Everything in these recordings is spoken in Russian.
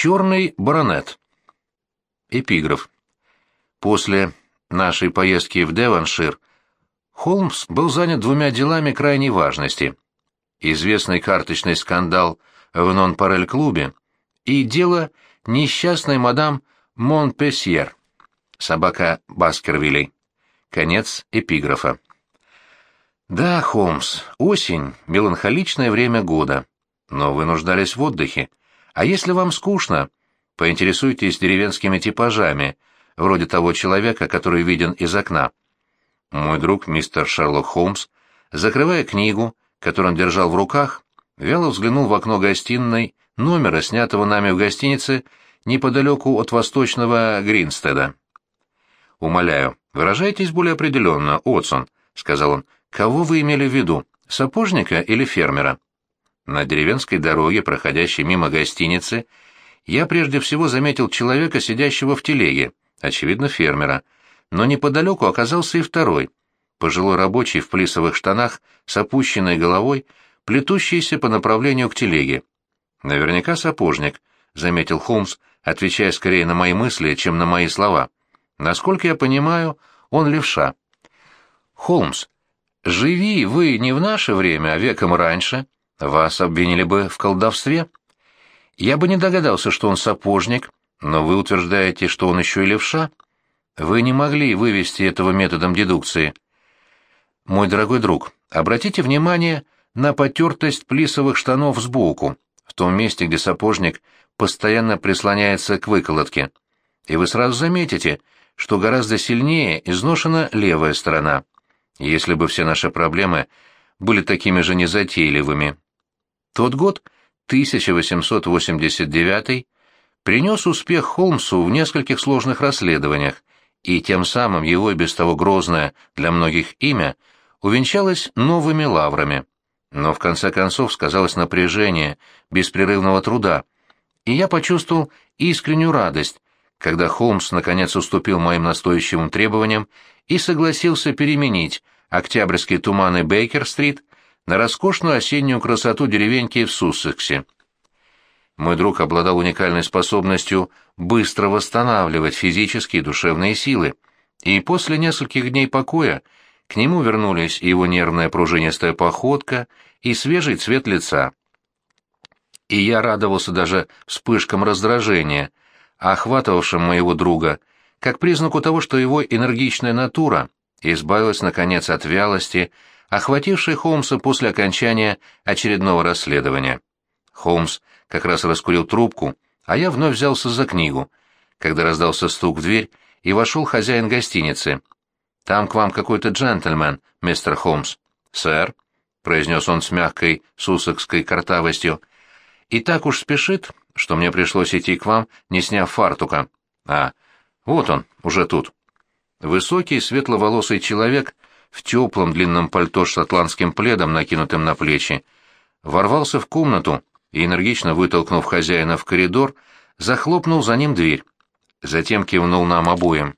Черный баронет. Эпиграф. После нашей поездки в Девоншир Холмс был занят двумя делами крайней важности. Известный карточный скандал в Нон-Парель-клубе и дело несчастной мадам Монпесьер, собака Баскервилей. Конец эпиграфа. Да, Холмс, осень — меланхоличное время года, но вы нуждались в отдыхе. А если вам скучно, поинтересуйтесь деревенскими типажами, вроде того человека, который виден из окна. Мой друг, мистер Шерлок Холмс, закрывая книгу, которую он держал в руках, вяло взглянул в окно гостиной номера, снятого нами в гостинице неподалеку от восточного Гринстеда. «Умоляю, выражайтесь более определенно, Отсон», — сказал он. «Кого вы имели в виду, сапожника или фермера?» На деревенской дороге, проходящей мимо гостиницы, я прежде всего заметил человека, сидящего в телеге, очевидно, фермера, но неподалеку оказался и второй, пожилой рабочий в плисовых штанах с опущенной головой, плетущийся по направлению к телеге. «Наверняка сапожник», — заметил Холмс, отвечая скорее на мои мысли, чем на мои слова. «Насколько я понимаю, он левша». «Холмс, живи вы не в наше время, а веком раньше, вас обвинили бы в колдовстве. Я бы не догадался, что он сапожник, но вы утверждаете, что он еще и левша. Вы не могли вывести этого методом дедукции. Мой дорогой друг, обратите внимание на потертость плисовых штанов сбоку, в том месте, где сапожник постоянно прислоняется к выколотке. И вы сразу заметите, что гораздо сильнее изношена левая сторона. Если бы все наши проблемы были такими же незатейливыми. Тот год, 1889, принес успех Холмсу в нескольких сложных расследованиях, и тем самым его и без того грозное для многих имя увенчалось новыми лаврами. Но в конце концов сказалось напряжение беспрерывного труда, и я почувствовал искреннюю радость, когда Холмс наконец уступил моим настойчивым требованиям и согласился переменить октябрьские туманы Бейкер-стрит на роскошную осеннюю красоту деревеньки в Суссексе. Мой друг обладал уникальной способностью быстро восстанавливать физические и душевные силы, и после нескольких дней покоя к нему вернулись его нервная пружинистая походка и свежий цвет лица. И я радовался даже вспышкам раздражения, охватывавшим моего друга, как признаку того, что его энергичная натура избавилась, наконец, от вялости, охватившей Холмса после окончания очередного расследования. Холмс как раз раскурил трубку, а я вновь взялся за книгу, когда раздался стук в дверь, и вошел хозяин гостиницы. «Там к вам какой-то джентльмен, мистер Холмс». «Сэр», — произнес он с мягкой сусекской картавостью, — «и так уж спешит, что мне пришлось идти к вам, не сняв фартука. А, вот он, уже тут». Высокий, светловолосый человек в теплом длинном пальто с шотландским пледом, накинутым на плечи, ворвался в комнату и, энергично вытолкнув хозяина в коридор, захлопнул за ним дверь. Затем кивнул нам обоим.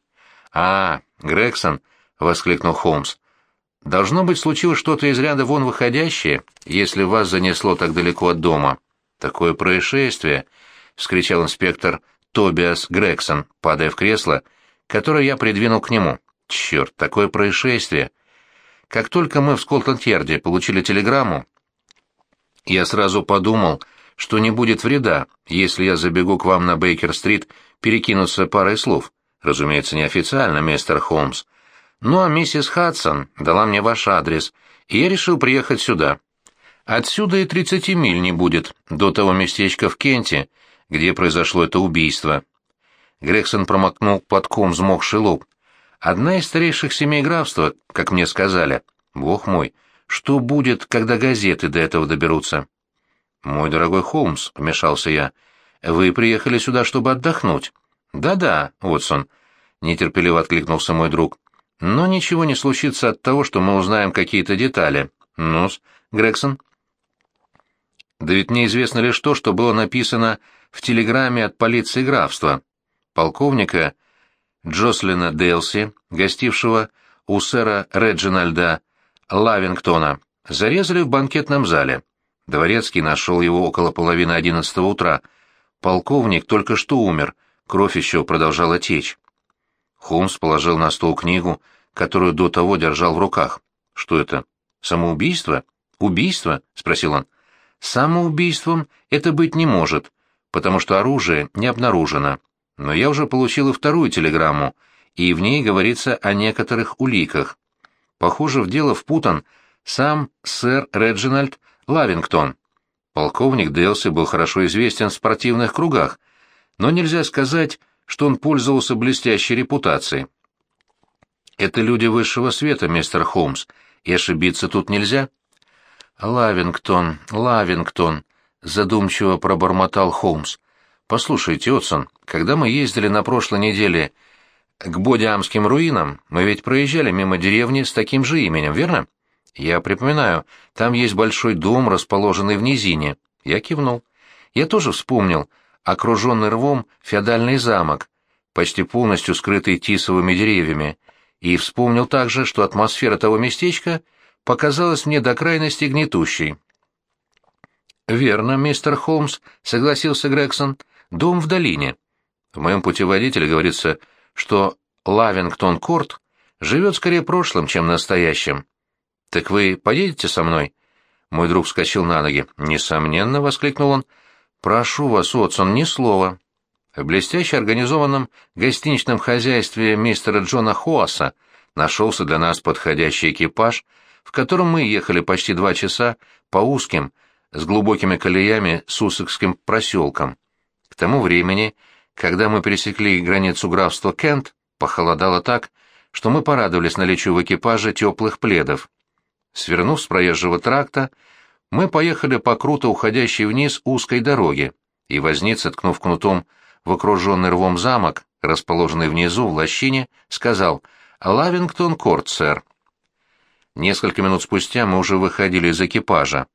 «А, Грегсон!» — воскликнул Холмс. «Должно быть, случилось что-то из ряда вон выходящее, если вас занесло так далеко от дома». «Такое происшествие!» — вскричал инспектор Тобиас Грегсон, падая в кресло, которое я придвинул к нему. «Черт, такое происшествие!» Как только мы в Скотланд-Ярде получили телеграмму, я сразу подумал, что не будет вреда, если я забегу к вам на Бейкер-стрит перекинуться парой слов. Разумеется, неофициально, мистер Холмс. Ну а миссис Хадсон дала мне ваш адрес, и я решил приехать сюда. Отсюда и тридцати миль не будет до того местечка в Кенте, где произошло это убийство. Грегсон промокнул платком взмокший лоб. Одна из старейших семей графства, как мне сказали. Бог мой, что будет, когда газеты до этого доберутся? Мой дорогой Холмс, вмешался я, вы приехали сюда, чтобы отдохнуть. Да-да, Уотсон, нетерпеливо откликнулся мой друг. Но ничего не случится от того, что мы узнаем какие-то детали. Ну-с, Грегсон. Да ведь неизвестно лишь то, что было написано в телеграмме от полиции графства. Полковника Джослина Дейлси, гостившего у сэра Реджинальда Лавингтона зарезали в банкетном зале. Дворецкий нашел его около половины одиннадцатого утра, Полковник только что умер, кровь еще продолжала течь. Холмс положил на стол книгу, которую до того держал в руках. «Что это? Самоубийство? Убийство?» — спросил он. «Самоубийством это быть не может, потому что оружие не обнаружено. Но я уже получил и вторую телеграмму, и в ней говорится о некоторых уликах. Похоже, в дело впутан сам сэр Реджинальд Лавингтон. Полковник Делси был хорошо известен в спортивных кругах, но нельзя сказать, что он пользовался блестящей репутацией. Это люди высшего света, мистер Холмс, и ошибиться тут нельзя. Лавингтон, Лавингтон, задумчиво пробормотал Холмс. Послушайте, Отсон, когда мы ездили на прошлой неделе к Бодиамским руинам, мы ведь проезжали мимо деревни с таким же именем, верно? Я припоминаю, там есть большой дом, расположенный в низине. Я кивнул. Я тоже вспомнил окруженный рвом феодальный замок, почти полностью скрытый тисовыми деревьями, и вспомнил также, что атмосфера того местечка показалась мне до крайности гнетущей. «Верно, мистер Холмс», — согласился Грегсон, — «дом в долине. В моем путеводителе говорится, что Лавингтон-Корт живет скорее прошлым, чем настоящим. «Так вы поедете со мной?» Мой друг вскочил на ноги. «Несомненно», — воскликнул он. «Прошу вас, Отсон, ни слова». В блестяще организованном гостиничном хозяйстве мистера Джона Хоаса нашелся для нас подходящий экипаж, в котором мы ехали почти два часа по узким, с глубокими колеями Суссекским проселкам. Тому времени, когда мы пересекли границу графства Кент, похолодало так, что мы порадовались наличию в экипаже теплых пледов. Свернув с проезжего тракта, мы поехали по круто уходящей вниз узкой дороге, и возница, ткнув кнутом в окруженный рвом замок, расположенный внизу в лощине, сказал «Лавингтон-Корт, сэр». Несколько минут спустя мы уже выходили из экипажа.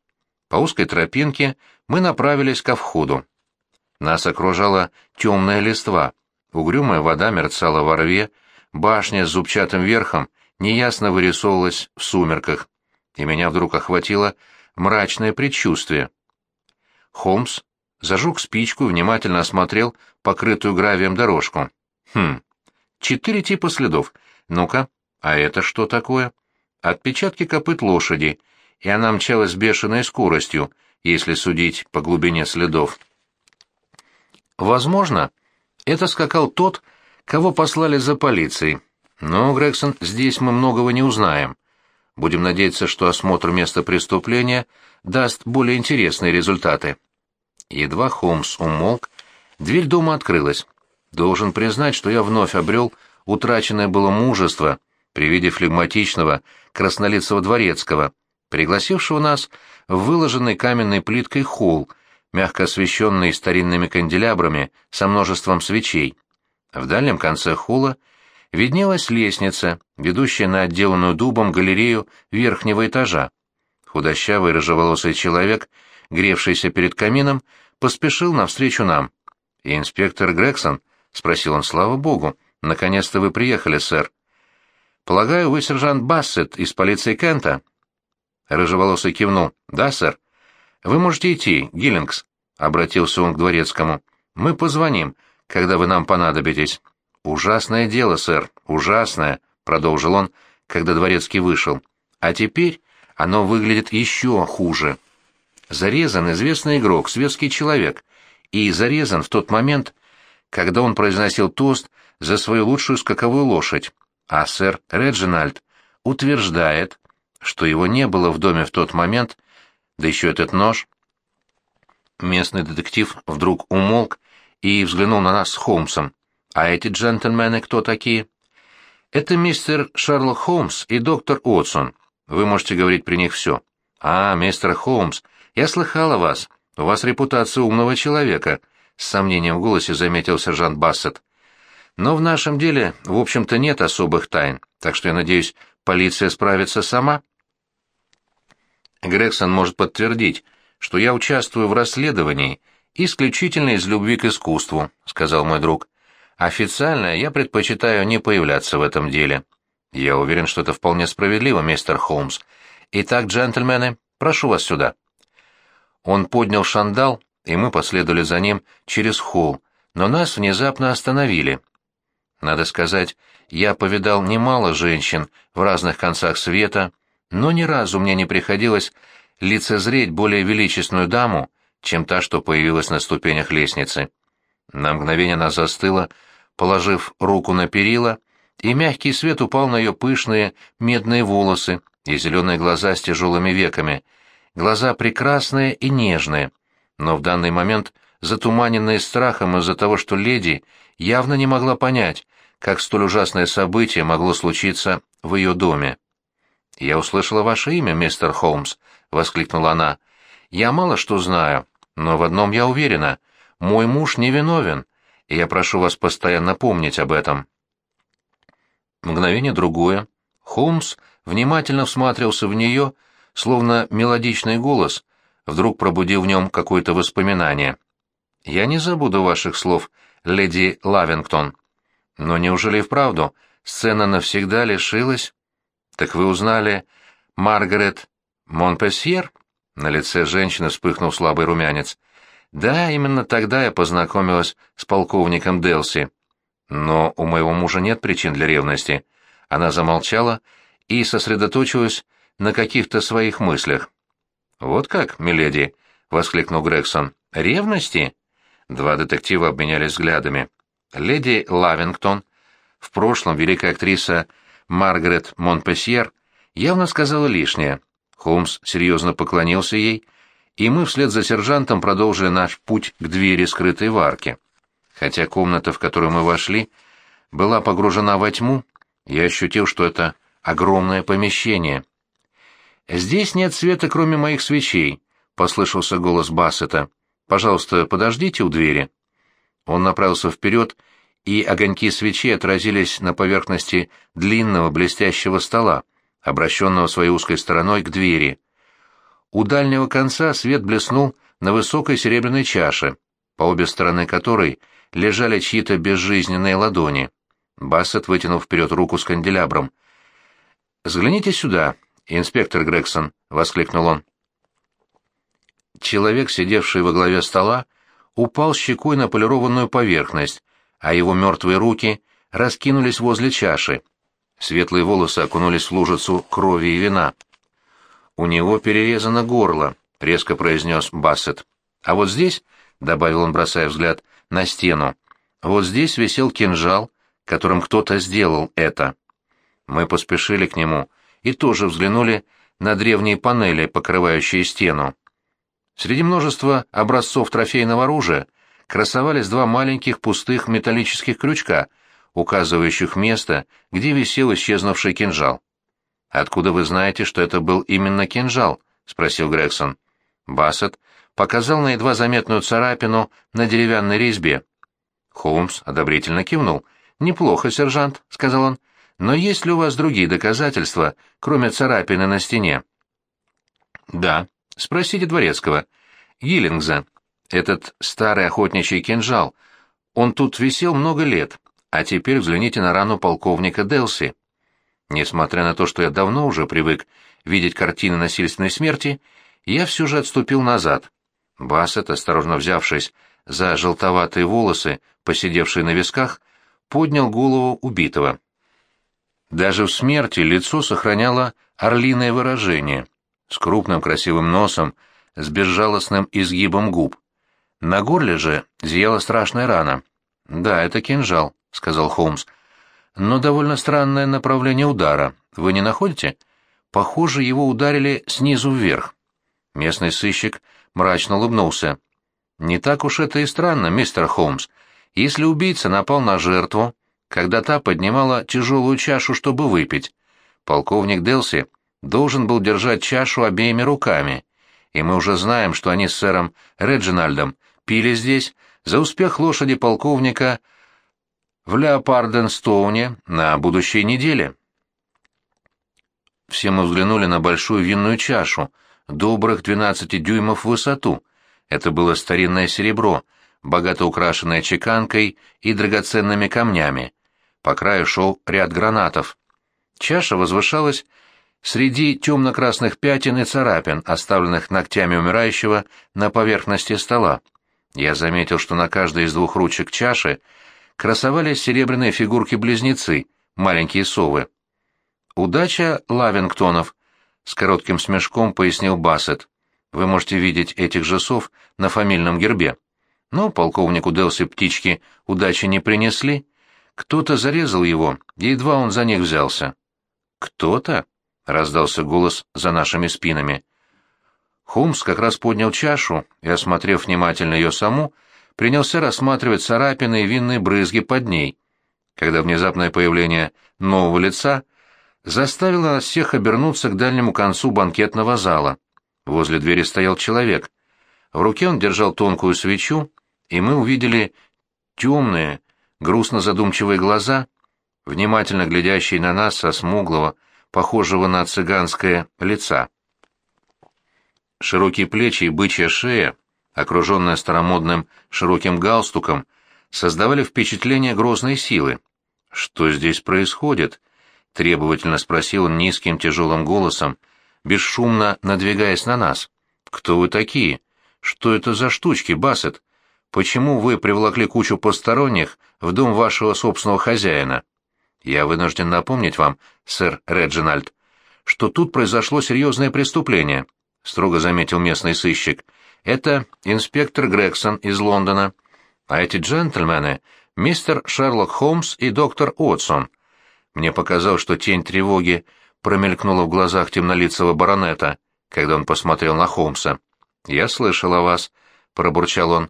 По узкой тропинке мы направились ко входу. Нас окружала темная листва, угрюмая вода мерцала во рве, башня с зубчатым верхом неясно вырисовывалась в сумерках и меня вдруг охватило мрачное предчувствие. Холмс зажег спичку и внимательно осмотрел покрытую гравием дорожку. Хм, четыре типа следов. Ну-ка, а это что такое? Отпечатки копыт лошади, и она мчалась бешеной скоростью, если судить по глубине следов. Возможно, это скакал тот, кого послали за полицией. Но, Грегсон, здесь мы многого не узнаем. Будем надеяться, что осмотр места преступления даст более интересные результаты. Едва Холмс умолк, дверь дома открылась. Должен признать, что я вновь обрел утраченное было мужество при виде флегматичного, краснолицего дворецкого, пригласившего нас в выложенный каменной плиткой холл, мягко освещенный старинными канделябрами со множеством свечей. В дальнем конце холла виднелась лестница, ведущая на отделанную дубом галерею верхнего этажа. Худощавый рыжеволосый человек, гревшийся перед камином, поспешил навстречу нам. «И инспектор Грегсон?» — спросил он. «Слава богу! Наконец-то вы приехали, сэр». «Полагаю, вы сержант Бассет из полиции Кента?» Рыжеволосый кивнул. «Да, сэр». «Вы можете идти, Гиллингс», — обратился он к дворецкому. «Мы позвоним, когда вы нам понадобитесь». «Ужасное дело, сэр, ужасное», — продолжил он, когда дворецкий вышел. «А теперь оно выглядит еще хуже. Зарезан известный игрок, светский человек, и зарезан в тот момент, когда он произносил тост за свою лучшую скаковую лошадь, а сэр Реджинальд утверждает, что его не было в доме в тот момент, да еще этот нож». Местный детектив вдруг умолк и взглянул на нас с Холмсом. А эти джентльмены кто такие? Это мистер Шерлок Холмс и доктор Отсон. Вы можете говорить при них все. А, мистер Холмс, я слыхал о вас. У вас репутация умного человека, с сомнением в голосе заметил сержант Бассет. Но в нашем деле, в общем-то, нет особых тайн, так что я надеюсь, полиция справится сама. Грегсон может подтвердить, что я участвую в расследовании исключительно из любви к искусству, сказал мой друг. Официально я предпочитаю не появляться в этом деле. Я уверен, что это вполне справедливо, мистер Холмс. Итак, джентльмены, прошу вас сюда. Он поднял шандал и мы последовали за ним через холл, но нас внезапно остановили. Надо сказать, я повидал немало женщин в разных концах света, но ни разу мне не приходилось лицезреть более величественную даму, чем та, что появилась на ступенях лестницы. На мгновение она застыла, положив руку на перила, и мягкий свет упал на ее пышные медные волосы и зеленые глаза с тяжелыми веками. Глаза прекрасные и нежные, но в данный момент затуманенные страхом из-за того, что леди явно не могла понять, как столь ужасное событие могло случиться в ее доме. «Я услышала ваше имя, мистер Холмс», — воскликнула она. «Я мало что знаю, но в одном я уверена. Мой муж невиновен, и я прошу вас постоянно помнить об этом». Мгновение другое. Холмс внимательно всматривался в нее, словно мелодичный голос вдруг пробудил в нем какое-то воспоминание. «Я не забуду ваших слов, леди Лавингтон. Но неужели и вправду сцена навсегда лишилась «Так вы узнали Маргарет Монпессьер?» На лице женщины вспыхнул слабый румянец. «Да, именно тогда я познакомилась с полковником Делси. Но у моего мужа нет причин для ревности». Она замолчала и сосредоточилась на каких-то своих мыслях. «Вот как, миледи?» — воскликнул Грегсон. «Ревности?» Два детектива обменялись взглядами. Леди Лавингтон, в прошлом великая актриса Маргарет Монпесьер явно сказала лишнее. Холмс серьезно поклонился ей, и мы вслед за сержантом продолжили наш путь к двери скрытой в арке. Хотя комната, в которую мы вошли, была погружена во тьму, я ощутил, что это огромное помещение. «Здесь нет света, кроме моих свечей», — послышался голос Бассета. «Пожалуйста, подождите у двери». Он направился вперед и огоньки свечи отразились на поверхности длинного блестящего стола, обращенного своей узкой стороной к двери. У дальнего конца свет блеснул на высокой серебряной чаше, по обе стороны которой лежали чьи-то безжизненные ладони. Бассет вытянул вперед руку с канделябром. «Взгляните сюда, инспектор Грегсон», — воскликнул он. Человек, сидевший во главе стола, упал щекой на полированную поверхность, а его мертвые руки раскинулись возле чаши. Светлые волосы окунулись в лужицу крови и вина. «У него перерезано горло», — резко произнес Бассет. «А вот здесь», — добавил он, бросая взгляд на стену, — «вот здесь висел кинжал, которым кто-то сделал это». Мы поспешили к нему и тоже взглянули на древние панели, покрывающие стену. Среди множества образцов трофейного оружия красовались два маленьких пустых металлических крючка, указывающих место, где висел исчезнувший кинжал. «Откуда вы знаете, что это был именно кинжал?» — спросил Грегсон. Бассет показал на едва заметную царапину на деревянной резьбе. Холмс одобрительно кивнул. «Неплохо, сержант», — сказал он. «Но есть ли у вас другие доказательства, кроме царапины на стене?» «Да. Спросите Дворецкого. Гиллингза. Этот старый охотничий кинжал, он тут висел много лет, а теперь взгляните на рану полковника Делси. Несмотря на то, что я давно уже привык видеть картины насильственной смерти, я все же отступил назад. Бассет, осторожно взявшись за желтоватые волосы, посидевшие на висках, поднял голову убитого. Даже в смерти лицо сохраняло орлиное выражение, с крупным красивым носом, с безжалостным изгибом губ. На горле же зияла страшная рана. «Да, это кинжал», — сказал Холмс. «Но довольно странное направление удара. Вы не находите? Похоже, его ударили снизу вверх». Местный сыщик мрачно улыбнулся. «Не так уж это и странно, мистер Холмс. Если убийца напал на жертву, когда та поднимала тяжелую чашу, чтобы выпить, полковник Делси должен был держать чашу обеими руками, и мы уже знаем, что они с сэром Реджинальдом пили здесь за успех лошади полковника в Леопарденстоуне на будущей неделе. Все мы взглянули на большую винную чашу, добрых 12 дюймов в высоту. Это было старинное серебро, богато украшенное чеканкой и драгоценными камнями. По краю шел ряд гранатов. Чаша возвышалась среди темно-красных пятен и царапин, оставленных ногтями умирающего на поверхности стола. Я заметил, что на каждой из двух ручек чаши красовались серебряные фигурки-близнецы, маленькие совы. «Удача Лавингтонов», — с коротким смешком пояснил Бассет. «Вы можете видеть этих же сов на фамильном гербе. Но полковнику Делси птички удачи не принесли. Кто-то зарезал его, едва он за них взялся». «Кто-то?» — раздался голос за нашими спинами. Холмс как раз поднял чашу и, осмотрев внимательно ее саму, принялся рассматривать царапины и винные брызги под ней, когда внезапное появление нового лица заставило нас всех обернуться к дальнему концу банкетного зала. Возле двери стоял человек. В руке он держал тонкую свечу, и мы увидели темные, грустно-задумчивые глаза, внимательно глядящие на нас со смуглого, похожего на цыганское лица. Широкие плечи и бычья шея, окруженная старомодным широким галстуком, создавали впечатление грозной силы. «Что здесь происходит?» — требовательно спросил он низким тяжелым голосом, бесшумно надвигаясь на нас. «Кто вы такие? Что это за штучки, Бассет? Почему вы привлекли кучу посторонних в дом вашего собственного хозяина?» Я вынужден напомнить вам, сэр Реджинальд, что тут произошло серьезное преступление, строго заметил местный сыщик. Это инспектор Грегсон из Лондона, а эти джентльмены — мистер Шерлок Холмс и доктор Уотсон. Мне показалось, что тень тревоги промелькнула в глазах темнолицего баронета, когда он посмотрел на Холмса. «Я слышал о вас», — пробурчал он.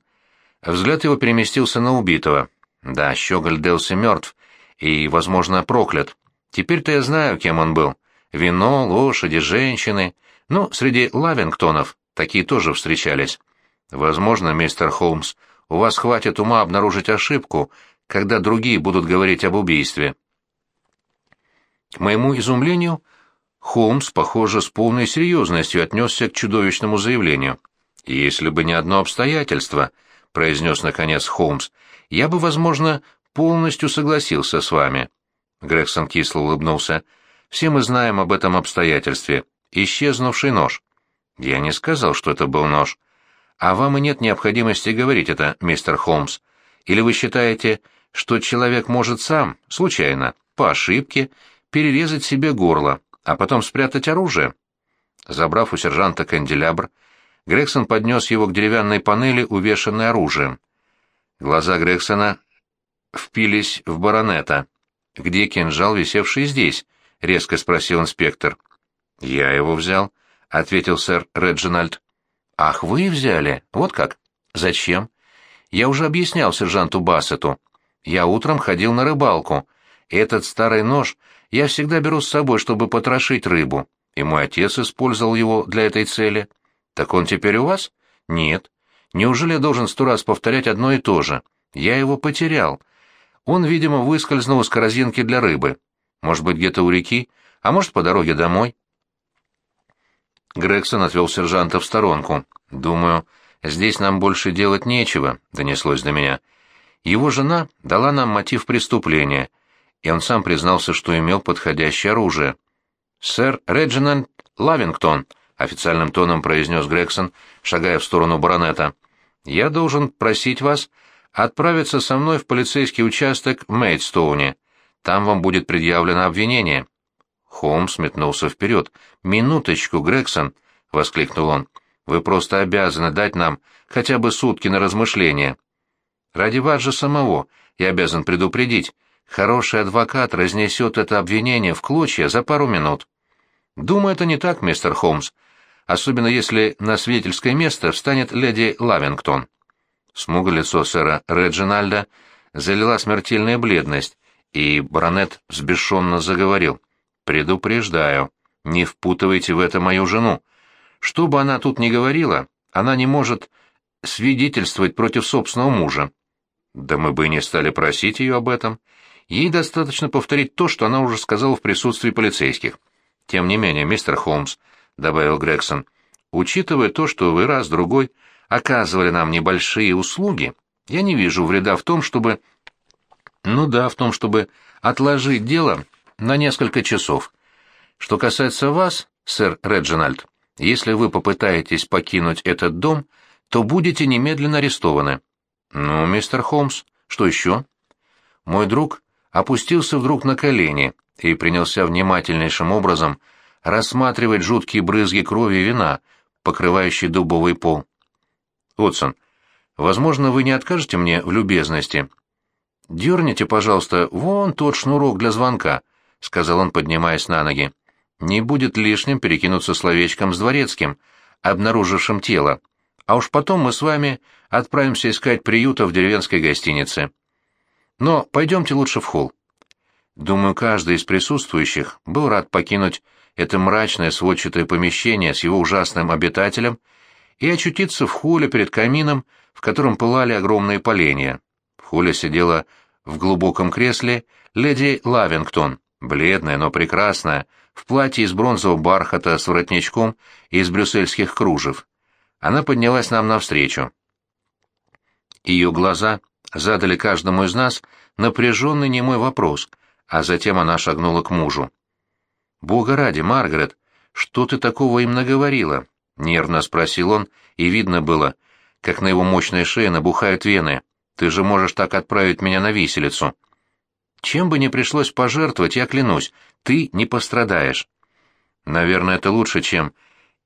Взгляд его переместился на убитого. «Да, Щеголь Делси мертв, и, возможно, проклят. Теперь-то я знаю, кем он был. Вино, лошади, женщины. Ну, среди Лавингтонов такие тоже встречались. Возможно, мистер Холмс, у вас хватит ума обнаружить ошибку, когда другие будут говорить об убийстве. К моему изумлению, Холмс, похоже, с полной серьезностью отнесся к чудовищному заявлению. «Если бы не одно обстоятельство», — произнес наконец Холмс, — «я бы, возможно, полностью согласился с вами. Грегсон кисло улыбнулся. Все мы знаем об этом обстоятельстве. Исчезнувший нож. Я не сказал, что это был нож. А вам и нет необходимости говорить это, мистер Холмс. Или вы считаете, что человек может сам, случайно, по ошибке, перерезать себе горло, а потом спрятать оружие? Забрав у сержанта канделябр, Грегсон поднес его к деревянной панели, увешанной оружием. Глаза Грегсона впились в баронета. «Где кинжал, висевший здесь?» — резко спросил инспектор. «Я его взял», — ответил сэр Реджинальд. «Ах, вы взяли? Вот как? Зачем?» «Я уже объяснял сержанту Бассету. Я утром ходил на рыбалку. Этот старый нож я всегда беру с собой, чтобы потрошить рыбу, и мой отец использовал его для этой цели. Так он теперь у вас? Нет. Неужели я должен сто раз повторять одно и то же? Я его потерял, он, видимо, выскользнул из корзинки для рыбы. Может быть, где-то у реки, а может, по дороге домой. Грегсон отвел сержанта в сторонку. «Думаю, здесь нам больше делать нечего», — донеслось до меня. Его жена дала нам мотив преступления, и он сам признался, что имел подходящее оружие. «Сэр Реджинальд Лавингтон», — официальным тоном произнес Грегсон, шагая в сторону баронета, — «я должен просить вас отправиться со мной в полицейский участок в Мейдстоуне. Там вам будет предъявлено обвинение». Холмс метнулся вперед. «Минуточку, Грегсон!» — воскликнул он. «Вы просто обязаны дать нам хотя бы сутки на размышление. Ради вас же самого я обязан предупредить. Хороший адвокат разнесет это обвинение в клочья за пару минут. Думаю, это не так, мистер Холмс, особенно если на свидетельское место встанет леди Лавингтон. Смуглое лицо сэра Реджинальда залила смертельная бледность, и баронет взбешенно заговорил. «Предупреждаю, не впутывайте в это мою жену. Что бы она тут ни говорила, она не может свидетельствовать против собственного мужа. Да мы бы и не стали просить ее об этом. Ей достаточно повторить то, что она уже сказала в присутствии полицейских. Тем не менее, мистер Холмс, — добавил Грегсон, — учитывая то, что вы раз-другой оказывали нам небольшие услуги, я не вижу вреда в том, чтобы... Ну да, в том, чтобы отложить дело на несколько часов. Что касается вас, сэр Реджинальд, если вы попытаетесь покинуть этот дом, то будете немедленно арестованы». «Ну, мистер Холмс, что еще?» Мой друг опустился вдруг на колени и принялся внимательнейшим образом рассматривать жуткие брызги крови и вина, покрывающие дубовый пол. «Отсон, возможно, вы не откажете мне в любезности?» «Дерните, пожалуйста, вон тот шнурок для звонка», — сказал он, поднимаясь на ноги. «Не будет лишним перекинуться словечком с дворецким, обнаружившим тело, а уж потом мы с вами отправимся искать приюта в деревенской гостинице. Но пойдемте лучше в холл. Думаю, каждый из присутствующих был рад покинуть это мрачное сводчатое помещение с его ужасным обитателем и очутиться в холле перед камином, в котором пылали огромные поленья. В холле сидела в глубоком кресле леди Лавингтон, бледная, но прекрасная, в платье из бронзового бархата с воротничком и из брюссельских кружев. Она поднялась нам навстречу. Ее глаза задали каждому из нас напряженный немой вопрос, а затем она шагнула к мужу. «Бога ради, Маргарет, что ты такого им наговорила?» — нервно спросил он, и видно было, как на его мощной шее набухают вены. «Ты же можешь так отправить меня на виселицу». «Чем бы ни пришлось пожертвовать, я клянусь, ты не пострадаешь». «Наверное, это лучше, чем...»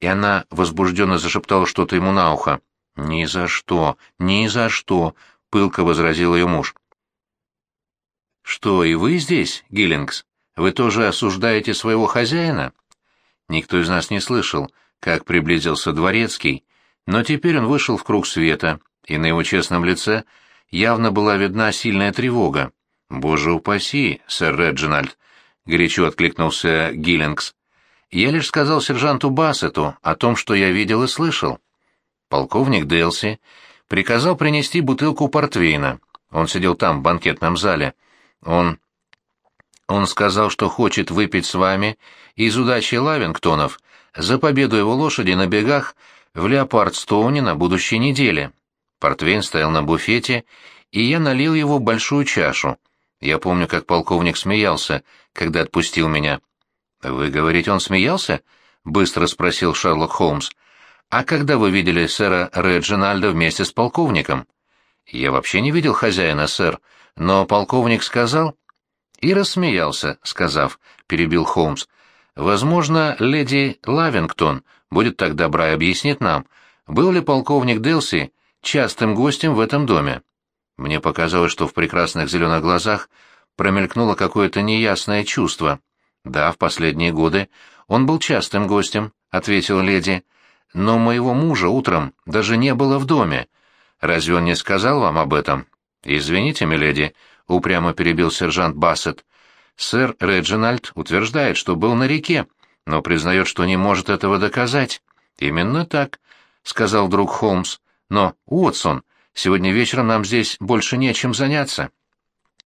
И она возбужденно зашептала что-то ему на ухо. «Ни за что, ни за что!» — пылко возразил ее муж. «Что, и вы здесь, Гиллингс? Вы тоже осуждаете своего хозяина?» Никто из нас не слышал, как приблизился дворецкий, но теперь он вышел в круг света, и на его честном лице явно была видна сильная тревога. «Боже упаси, сэр Реджинальд!» — горячо откликнулся Гиллингс. «Я лишь сказал сержанту Бассету о том, что я видел и слышал». Полковник Делси приказал принести бутылку портвейна. Он сидел там, в банкетном зале. Он... Он сказал, что хочет выпить с вами из удачи Лавингтонов за победу его лошади на бегах в Леопардстоуне на будущей неделе. Портвейн стоял на буфете, и я налил его большую чашу. Я помню, как полковник смеялся, когда отпустил меня. «Вы говорите, он смеялся?» — быстро спросил Шерлок Холмс. «А когда вы видели сэра Реджинальда вместе с полковником?» «Я вообще не видел хозяина, сэр, но полковник сказал...» И рассмеялся, сказав, перебил Холмс. «Возможно, леди Лавингтон будет так добра и объяснит нам, был ли полковник Делси частым гостем в этом доме». Мне показалось, что в прекрасных зеленых глазах промелькнуло какое-то неясное чувство. «Да, в последние годы он был частым гостем», — ответила леди но моего мужа утром даже не было в доме. Разве он не сказал вам об этом? Извините, миледи, упрямо перебил сержант Бассет. Сэр Реджинальд утверждает, что был на реке, но признает, что не может этого доказать. Именно так, сказал друг Холмс. Но, Уотсон, сегодня вечером нам здесь больше нечем заняться.